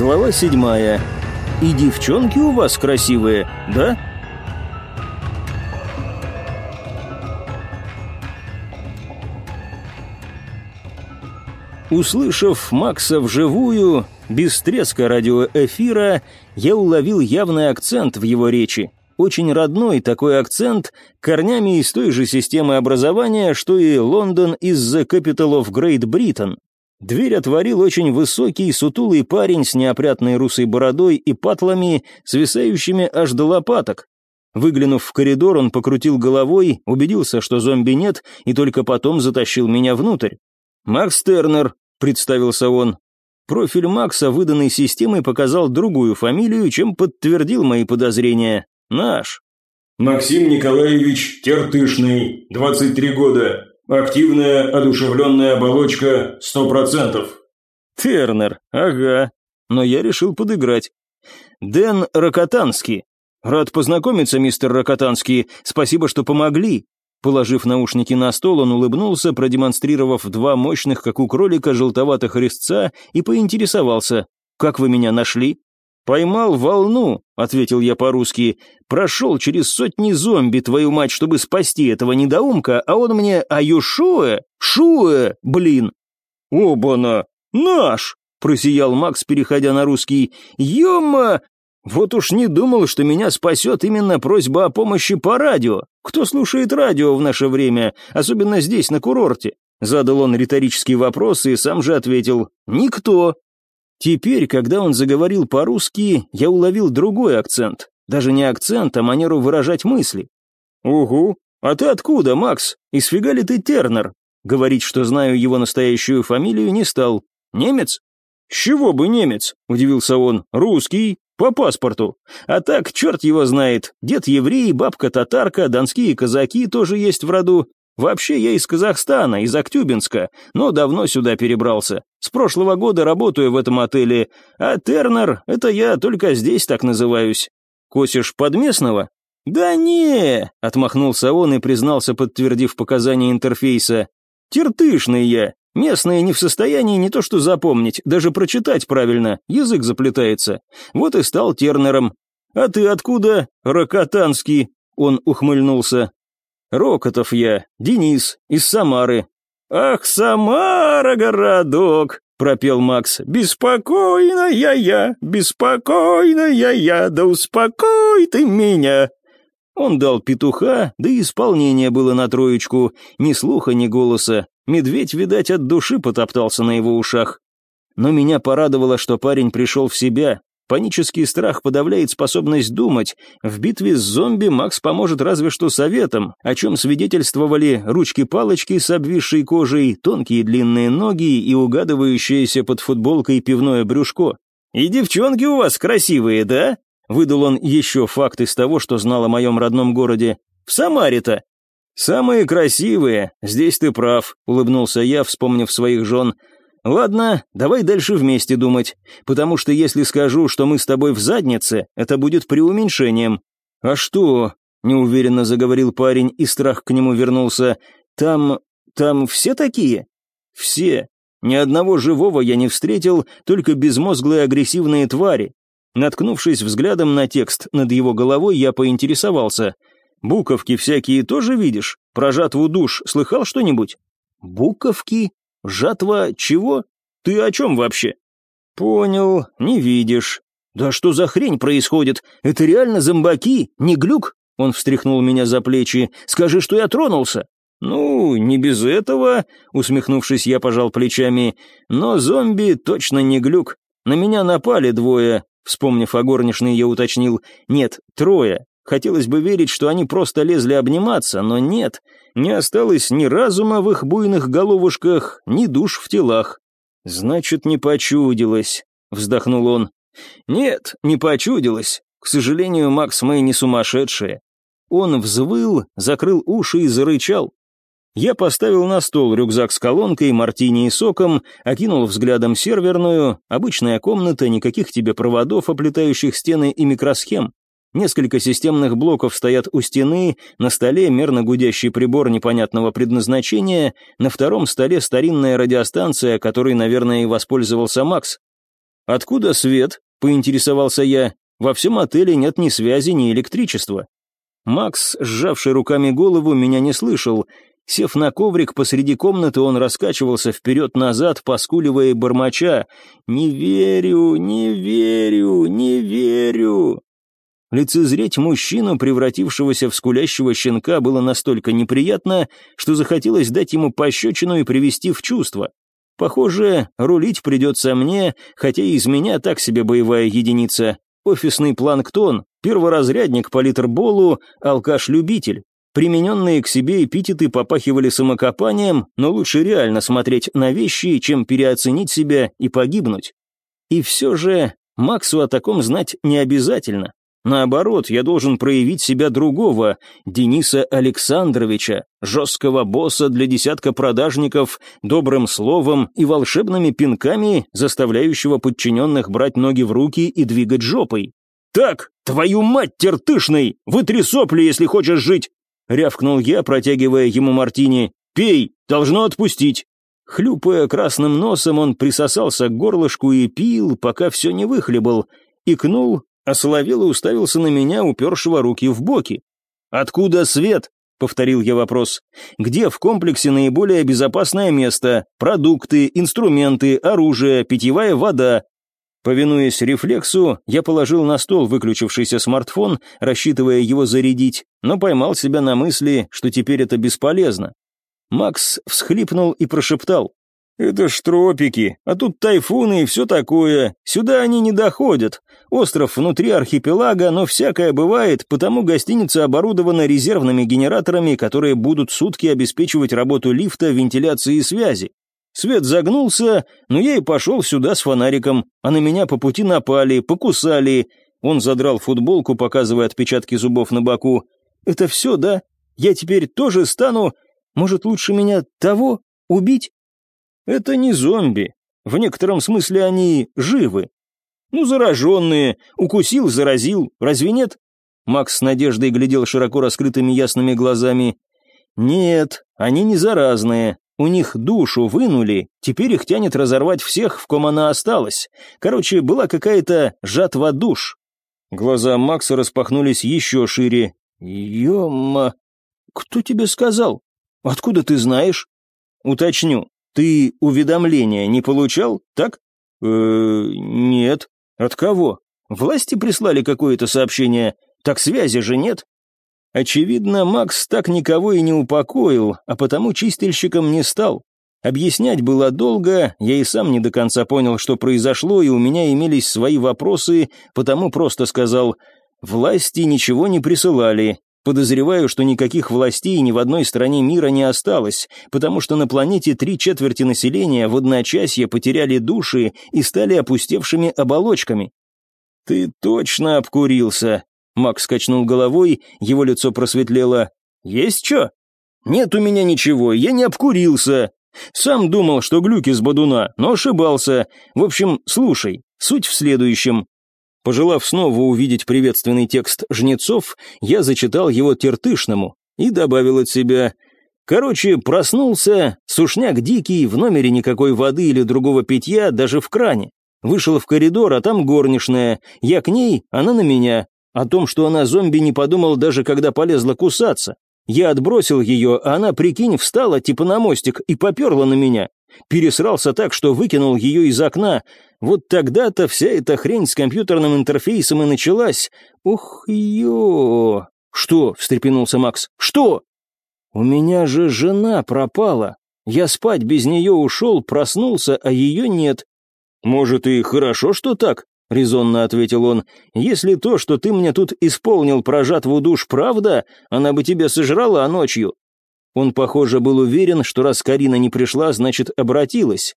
Глава седьмая. И девчонки у вас красивые, да? Услышав Макса вживую, без треска радиоэфира, я уловил явный акцент в его речи. Очень родной такой акцент, корнями из той же системы образования, что и Лондон из The Capital of Great Britain. Дверь отворил очень высокий, сутулый парень с неопрятной русой бородой и патлами, свисающими аж до лопаток. Выглянув в коридор, он покрутил головой, убедился, что зомби нет, и только потом затащил меня внутрь. «Макс Тернер», — представился он. Профиль Макса, выданный системой, показал другую фамилию, чем подтвердил мои подозрения. Наш. Максим Николаевич Тертышный, 23 года, Активная одушевленная оболочка сто процентов. Тернер, ага. Но я решил подыграть. Дэн Рокотанский. Рад познакомиться, мистер Рокотанский. Спасибо, что помогли. Положив наушники на стол, он улыбнулся, продемонстрировав два мощных, как у кролика, желтоватых резца, и поинтересовался. «Как вы меня нашли?» «Поймал волну», — ответил я по-русски. «Прошел через сотни зомби, твою мать, чтобы спасти этого недоумка, а он мне «Аюшуэ? Шуэ, блин!» «Обана! Наш!» — просиял Макс, переходя на русский. «Ема! Вот уж не думал, что меня спасет именно просьба о помощи по радио. Кто слушает радио в наше время, особенно здесь, на курорте?» Задал он риторический вопрос и сам же ответил «Никто». Теперь, когда он заговорил по-русски, я уловил другой акцент. Даже не акцент, а манеру выражать мысли. «Угу. А ты откуда, Макс? Из фига ли ты Тернер?» Говорить, что знаю его настоящую фамилию, не стал. «Немец?» «С чего бы немец?» – удивился он. «Русский. По паспорту. А так, черт его знает. Дед еврей, бабка татарка, донские казаки тоже есть в роду. Вообще я из Казахстана, из Актюбинска, но давно сюда перебрался. С прошлого года работаю в этом отеле, а Тернер — это я только здесь так называюсь. Косишь подместного? Да не, отмахнулся он и признался, подтвердив показания интерфейса. Тертышный я. Местные не в состоянии не то что запомнить, даже прочитать правильно, язык заплетается. Вот и стал Тернером. А ты откуда, Рокотанский? Он ухмыльнулся. Рокотов я, Денис, из Самары». «Ах, Самара, городок!» — пропел Макс. «Беспокойная я, беспокойная я, да успокой ты меня!» Он дал петуха, да и исполнение было на троечку, ни слуха, ни голоса. Медведь, видать, от души потоптался на его ушах. Но меня порадовало, что парень пришел в себя, Панический страх подавляет способность думать. В битве с зомби Макс поможет разве что советом, о чем свидетельствовали ручки-палочки с обвисшей кожей, тонкие длинные ноги и угадывающееся под футболкой пивное брюшко. «И девчонки у вас красивые, да?» Выдал он еще факт из того, что знал о моем родном городе. «В Самаре-то». «Самые красивые, здесь ты прав», — улыбнулся я, вспомнив своих жен. Ладно, давай дальше вместе думать, потому что если скажу, что мы с тобой в заднице, это будет преуменьшением. А что? Неуверенно заговорил парень, и страх к нему вернулся. Там... там все такие? Все. Ни одного живого я не встретил, только безмозглые агрессивные твари. Наткнувшись взглядом на текст над его головой, я поинтересовался. «Буковки всякие тоже видишь? Про жатву душ слыхал что-нибудь?» «Буковки?» Жатва чего? Ты о чем вообще? Понял, не видишь. Да что за хрень происходит? Это реально зомбаки, не глюк? Он встряхнул меня за плечи. Скажи, что я тронулся. «Ну, не без этого», — усмехнувшись, я пожал плечами. «Но зомби точно не глюк. На меня напали двое», — вспомнив о горничной, я уточнил. «Нет, трое. Хотелось бы верить, что они просто лезли обниматься, но нет, не осталось ни разума в их буйных головушках, ни душ в телах. «Значит, не почудилось», — вздохнул он. «Нет, не почудилось. К сожалению, Макс, мы не сумасшедшие». Он взвыл, закрыл уши и зарычал. Я поставил на стол рюкзак с колонкой, мартини и соком, окинул взглядом серверную, обычная комната, никаких тебе проводов, оплетающих стены и микросхем. Несколько системных блоков стоят у стены, на столе мерно гудящий прибор непонятного предназначения, на втором столе старинная радиостанция, которой, наверное, и воспользовался Макс. «Откуда свет?» — поинтересовался я. «Во всем отеле нет ни связи, ни электричества». Макс, сжавший руками голову, меня не слышал. Сев на коврик посреди комнаты, он раскачивался вперед-назад, поскуливая бормоча. «Не верю, не верю, не верю!» Лицезреть мужчину, превратившегося в скулящего щенка, было настолько неприятно, что захотелось дать ему пощечину и привести в чувство. Похоже, рулить придется мне, хотя и из меня так себе боевая единица. Офисный планктон, перворазрядник по литерболу, алкаш-любитель. Примененные к себе эпитеты попахивали самокопанием, но лучше реально смотреть на вещи, чем переоценить себя и погибнуть. И все же Максу о таком знать не обязательно. Наоборот, я должен проявить себя другого, Дениса Александровича, жесткого босса для десятка продажников, добрым словом и волшебными пинками, заставляющего подчиненных брать ноги в руки и двигать жопой. «Так, твою мать, тертышный! Вытри сопли, если хочешь жить!» рявкнул я, протягивая ему мартини. «Пей, должно отпустить!» Хлюпая красным носом, он присосался к горлышку и пил, пока все не выхлебал, икнул Осоловел и уставился на меня, упершего руки в боки. «Откуда свет?» — повторил я вопрос. «Где в комплексе наиболее безопасное место? Продукты, инструменты, оружие, питьевая вода?» Повинуясь рефлексу, я положил на стол выключившийся смартфон, рассчитывая его зарядить, но поймал себя на мысли, что теперь это бесполезно. Макс всхлипнул и прошептал. «Это ж тропики, а тут тайфуны и все такое. Сюда они не доходят. Остров внутри архипелага, но всякое бывает, потому гостиница оборудована резервными генераторами, которые будут сутки обеспечивать работу лифта, вентиляции и связи. Свет загнулся, но я и пошел сюда с фонариком, а на меня по пути напали, покусали. Он задрал футболку, показывая отпечатки зубов на боку. «Это все, да? Я теперь тоже стану... Может, лучше меня того убить?» Это не зомби. В некотором смысле они живы. Ну, зараженные. Укусил, заразил. Разве нет? Макс с надеждой глядел широко раскрытыми ясными глазами. Нет, они не заразные. У них душу вынули, теперь их тянет разорвать всех, в ком она осталась. Короче, была какая-то жатва душ. Глаза Макса распахнулись еще шире. «Ё-ма... Кто тебе сказал? Откуда ты знаешь?» «Уточню. Ты уведомления не получал, так? Э, нет. От кого? Власти прислали какое-то сообщение. Так связи же нет. Очевидно, Макс так никого и не упокоил, а потому чистильщиком не стал. Объяснять было долго, я и сам не до конца понял, что произошло, и у меня имелись свои вопросы, потому просто сказал «Власти ничего не присылали, Подозреваю, что никаких властей ни в одной стране мира не осталось, потому что на планете три четверти населения в одночасье потеряли души и стали опустевшими оболочками. «Ты точно обкурился», — Макс качнул головой, его лицо просветлело. «Есть что?» «Нет у меня ничего, я не обкурился. Сам думал, что глюки с бодуна, но ошибался. В общем, слушай, суть в следующем. Пожелав снова увидеть приветственный текст жнецов, я зачитал его тертышному и добавил от себя Короче, проснулся, сушняк дикий, в номере никакой воды или другого питья, даже в кране. Вышел в коридор, а там горничная. Я к ней, она на меня. О том, что она зомби, не подумал даже, когда полезла кусаться. Я отбросил ее, а она, прикинь, встала типа на мостик и поперла на меня. Пересрался так, что выкинул ее из окна. Вот тогда-то вся эта хрень с компьютерным интерфейсом и началась. Ух, ё... Что? — встрепенулся Макс. Что? У меня же жена пропала. Я спать без нее ушел, проснулся, а ее нет. Может, и хорошо, что так? — резонно ответил он. «Если то, что ты мне тут исполнил про жатву душ, правда, она бы тебя сожрала ночью. Он, похоже, был уверен, что раз Карина не пришла, значит, обратилась.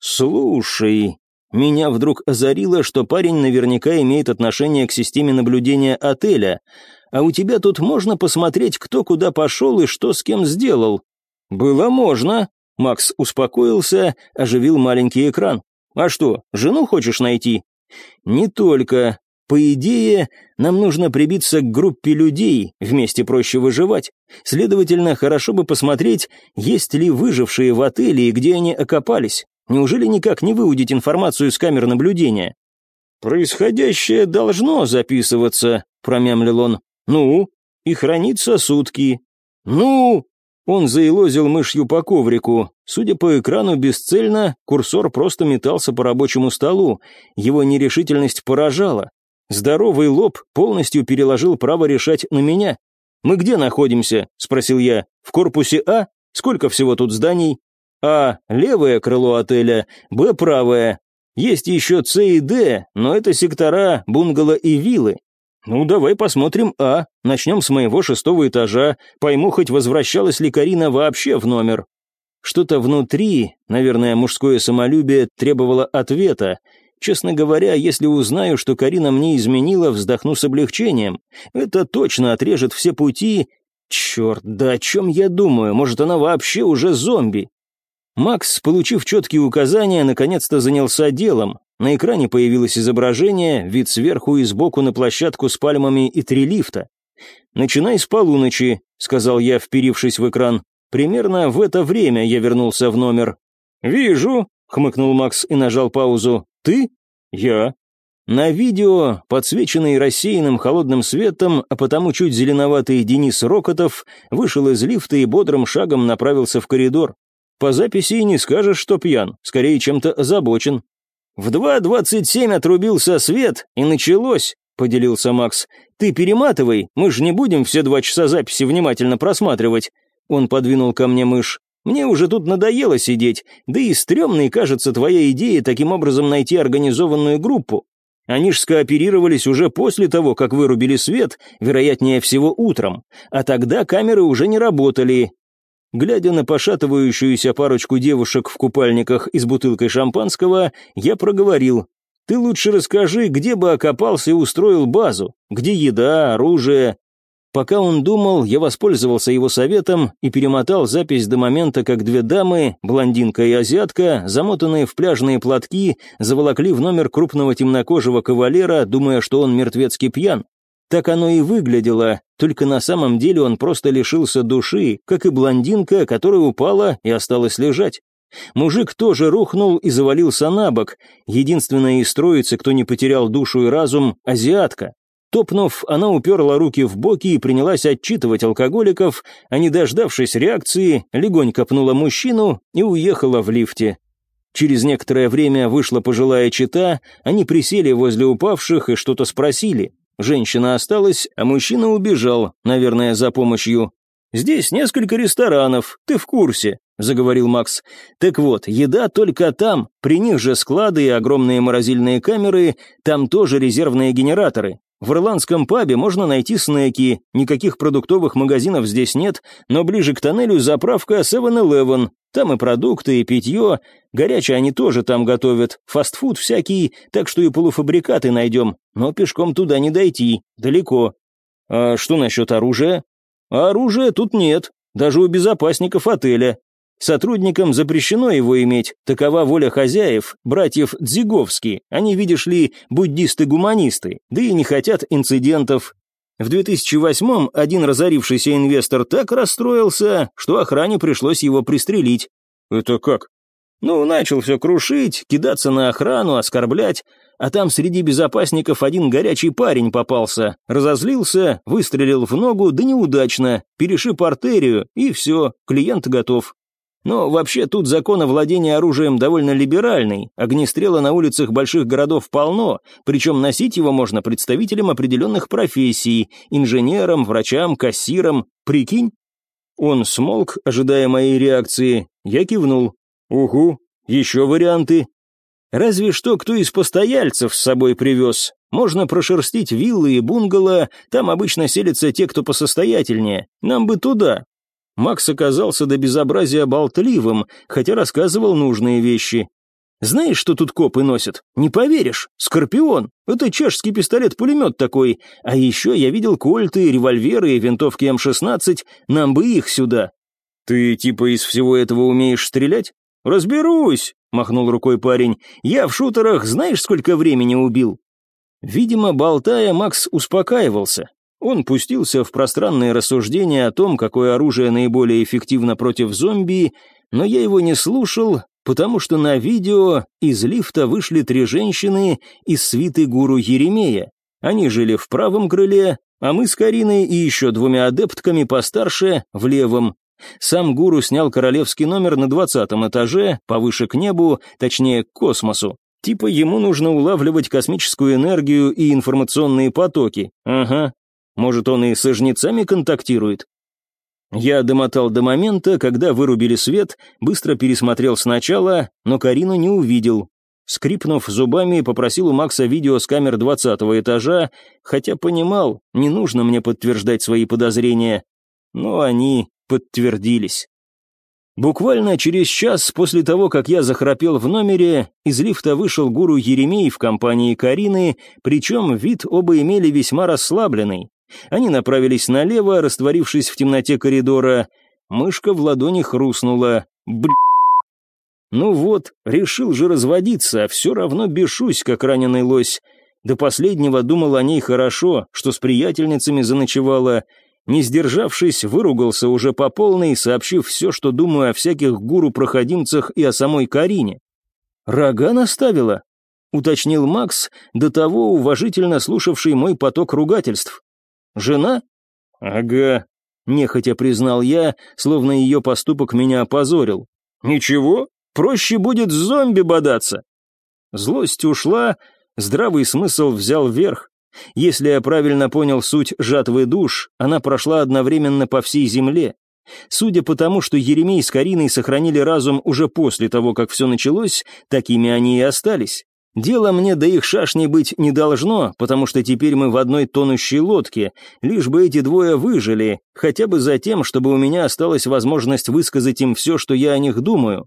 «Слушай, меня вдруг озарило, что парень наверняка имеет отношение к системе наблюдения отеля, а у тебя тут можно посмотреть, кто куда пошел и что с кем сделал». «Было можно», — Макс успокоился, оживил маленький экран. «А что, жену хочешь найти?» «Не только. По идее, нам нужно прибиться к группе людей, вместе проще выживать. Следовательно, хорошо бы посмотреть, есть ли выжившие в отеле и где они окопались. Неужели никак не выудить информацию с камер наблюдения? «Происходящее должно записываться», — промямлил он. «Ну?» «И хранится сутки». «Ну?» Он заилозил мышью по коврику. Судя по экрану бесцельно, курсор просто метался по рабочему столу. Его нерешительность поражала. Здоровый лоб полностью переложил право решать на меня. «Мы где находимся?» — спросил я. «В корпусе А? Сколько всего тут зданий?» «А» — левое крыло отеля, «Б» — правое. Есть еще С и Д, но это сектора, бунгало и виллы. Ну, давай посмотрим А. Начнем с моего шестого этажа. Пойму, хоть возвращалась ли Карина вообще в номер. Что-то внутри, наверное, мужское самолюбие требовало ответа. Честно говоря, если узнаю, что Карина мне изменила, вздохну с облегчением. Это точно отрежет все пути. Черт, да о чем я думаю? Может, она вообще уже зомби? Макс, получив четкие указания, наконец-то занялся делом. На экране появилось изображение, вид сверху и сбоку на площадку с пальмами и три лифта. «Начинай с полуночи», — сказал я, вперившись в экран. «Примерно в это время я вернулся в номер». «Вижу», — хмыкнул Макс и нажал паузу. «Ты?» «Я». На видео, подсвеченный рассеянным холодным светом, а потому чуть зеленоватый Денис Рокотов вышел из лифта и бодрым шагом направился в коридор. По записи и не скажешь, что пьян, скорее чем-то озабочен. В 2.27 отрубился свет, и началось, поделился Макс. Ты перематывай, мы же не будем все два часа записи внимательно просматривать. Он подвинул ко мне мышь. Мне уже тут надоело сидеть, да и стрёмной кажется твоя идея таким образом найти организованную группу. Они ж скооперировались уже после того, как вырубили свет, вероятнее всего утром, а тогда камеры уже не работали, Глядя на пошатывающуюся парочку девушек в купальниках и с бутылкой шампанского, я проговорил. «Ты лучше расскажи, где бы окопался и устроил базу, где еда, оружие». Пока он думал, я воспользовался его советом и перемотал запись до момента, как две дамы, блондинка и азиатка, замотанные в пляжные платки, заволокли в номер крупного темнокожего кавалера, думая, что он мертвецкий пьян. Так оно и выглядело, только на самом деле он просто лишился души, как и блондинка, которая упала и осталась лежать. Мужик тоже рухнул и завалился на бок. Единственная из троицы, кто не потерял душу и разум, азиатка. Топнув, она уперла руки в боки и принялась отчитывать алкоголиков, а не дождавшись реакции, легонько пнула мужчину и уехала в лифте. Через некоторое время вышла пожилая чита, они присели возле упавших и что-то спросили. Женщина осталась, а мужчина убежал, наверное, за помощью. «Здесь несколько ресторанов, ты в курсе», — заговорил Макс. «Так вот, еда только там, при них же склады и огромные морозильные камеры, там тоже резервные генераторы. В ирландском пабе можно найти снеки, никаких продуктовых магазинов здесь нет, но ближе к тоннелю заправка 7-Eleven, там и продукты, и питье, горячее они тоже там готовят, фастфуд всякий, так что и полуфабрикаты найдем, но пешком туда не дойти, далеко. А что насчет оружия? А оружия тут нет, даже у безопасников отеля. Сотрудникам запрещено его иметь, такова воля хозяев, братьев Дзиговски, они, видишь ли, буддисты-гуманисты, да и не хотят инцидентов. В 2008-м один разорившийся инвестор так расстроился, что охране пришлось его пристрелить. Это как? Ну, начал все крушить, кидаться на охрану, оскорблять, а там среди безопасников один горячий парень попался, разозлился, выстрелил в ногу, да неудачно, перешиб артерию, и все, клиент готов. Но вообще тут закон о владении оружием довольно либеральный, огнестрела на улицах больших городов полно, причем носить его можно представителям определенных профессий, инженерам, врачам, кассирам, прикинь? Он смолк, ожидая моей реакции, я кивнул. «Угу, еще варианты?» «Разве что кто из постояльцев с собой привез. Можно прошерстить виллы и бунгало, там обычно селятся те, кто посостоятельнее. Нам бы туда, Макс оказался до безобразия болтливым, хотя рассказывал нужные вещи. «Знаешь, что тут копы носят? Не поверишь, Скорпион. Это чешский пистолет-пулемет такой. А еще я видел кольты, револьверы и винтовки М-16. Нам бы их сюда». «Ты типа из всего этого умеешь стрелять?» «Разберусь», — махнул рукой парень. «Я в шутерах знаешь, сколько времени убил?» Видимо, болтая, Макс успокаивался. Он пустился в пространные рассуждения о том, какое оружие наиболее эффективно против зомби, но я его не слушал, потому что на видео из лифта вышли три женщины из свиты гуру Еремея. Они жили в правом крыле, а мы с Кариной и еще двумя адептками постарше в левом. Сам гуру снял королевский номер на двадцатом этаже, повыше к небу, точнее, к космосу. Типа ему нужно улавливать космическую энергию и информационные потоки. Ага. Может, он и со жнецами контактирует? Я домотал до момента, когда вырубили свет, быстро пересмотрел сначала, но Карину не увидел. Скрипнув зубами, попросил у Макса видео с камер двадцатого этажа, хотя понимал, не нужно мне подтверждать свои подозрения. Но они подтвердились. Буквально через час после того, как я захрапел в номере, из лифта вышел гуру Еремей в компании Карины, причем вид оба имели весьма расслабленный. Они направились налево, растворившись в темноте коридора. Мышка в ладони хрустнула. Бл... Ну вот, решил же разводиться, а все равно бешусь, как раненый лось. До последнего думал о ней хорошо, что с приятельницами заночевала. Не сдержавшись, выругался уже по полной, сообщив все, что думаю о всяких гуру-проходимцах и о самой Карине. «Рога наставила?» — уточнил Макс, до того уважительно слушавший мой поток ругательств. Жена? Ага, нехотя признал я, словно ее поступок меня опозорил. Ничего, проще будет с зомби бодаться. Злость ушла, здравый смысл взял верх. Если я правильно понял суть жатвы душ, она прошла одновременно по всей земле. Судя по тому, что Еремей с Кариной сохранили разум уже после того, как все началось, такими они и остались. Дело мне до их шашни быть не должно, потому что теперь мы в одной тонущей лодке, лишь бы эти двое выжили, хотя бы за тем, чтобы у меня осталась возможность высказать им все, что я о них думаю.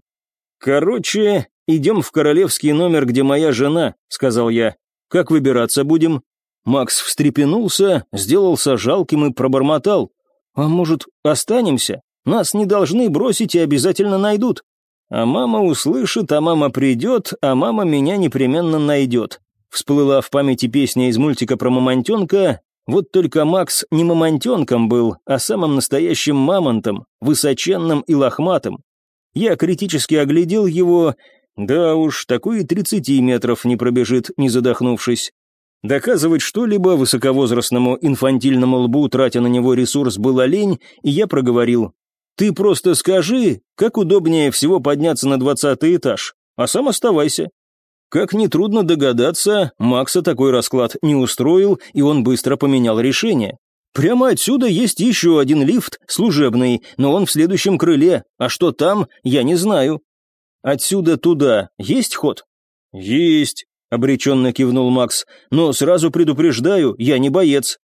«Короче, идем в королевский номер, где моя жена», — сказал я. «Как выбираться будем?» Макс встрепенулся, сделался жалким и пробормотал. «А может, останемся? Нас не должны бросить и обязательно найдут». А мама услышит, а мама придет, а мама меня непременно найдет. Всплыла в памяти песня из мультика про мамонтенка, вот только Макс не мамонтенком был, а самым настоящим мамонтом, высоченным и лохматым. Я критически оглядел его, да уж, такой и тридцати метров не пробежит, не задохнувшись. Доказывать что-либо высоковозрастному инфантильному лбу, тратя на него ресурс, было лень, и я проговорил. Ты просто скажи, как удобнее всего подняться на двадцатый этаж, а сам оставайся. Как нетрудно догадаться, Макса такой расклад не устроил, и он быстро поменял решение. Прямо отсюда есть еще один лифт, служебный, но он в следующем крыле, а что там, я не знаю. Отсюда туда есть ход? Есть, обреченно кивнул Макс, но сразу предупреждаю, я не боец.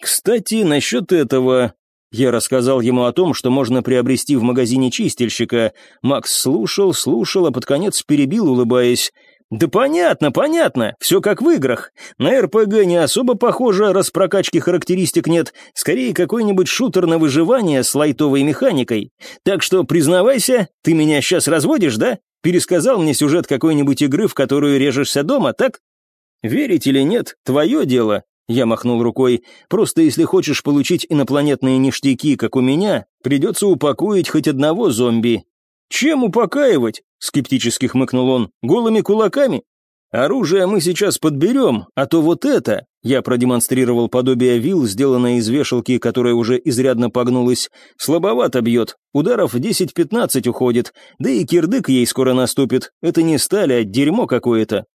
Кстати, насчет этого, я рассказал ему о том, что можно приобрести в магазине чистильщика. Макс слушал, слушал, а под конец перебил, улыбаясь. «Да понятно, понятно, все как в играх. На РПГ не особо похоже, раз прокачки характеристик нет. Скорее, какой-нибудь шутер на выживание с лайтовой механикой. Так что, признавайся, ты меня сейчас разводишь, да? Пересказал мне сюжет какой-нибудь игры, в которую режешься дома, так? Верить или нет, твое дело. Я махнул рукой. «Просто если хочешь получить инопланетные ништяки, как у меня, придется упокоить хоть одного зомби». «Чем упокаивать?» — скептически хмыкнул он. «Голыми кулаками?» «Оружие мы сейчас подберем, а то вот это...» Я продемонстрировал подобие вил, сделанное из вешалки, которая уже изрядно погнулась. «Слабовато бьет, ударов 10-15 уходит, да и кирдык ей скоро наступит. Это не сталь, а дерьмо какое-то.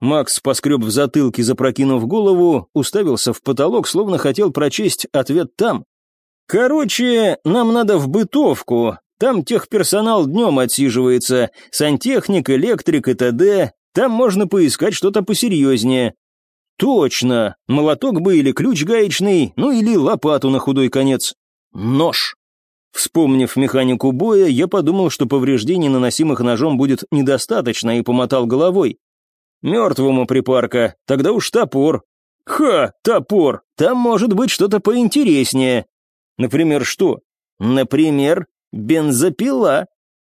Макс поскреб в затылке, запрокинув голову, уставился в потолок, словно хотел прочесть ответ там. «Короче, нам надо в бытовку. Там техперсонал днем отсиживается, сантехник, электрик и т.д. Там можно поискать что-то посерьезнее». «Точно! Молоток бы или ключ гаечный, ну или лопату на худой конец. Нож!» Вспомнив механику боя, я подумал, что повреждений, наносимых ножом, будет недостаточно, и помотал головой. Мертвому припарка, тогда уж топор. Ха, топор, там может быть что-то поинтереснее. Например, что? Например, бензопила.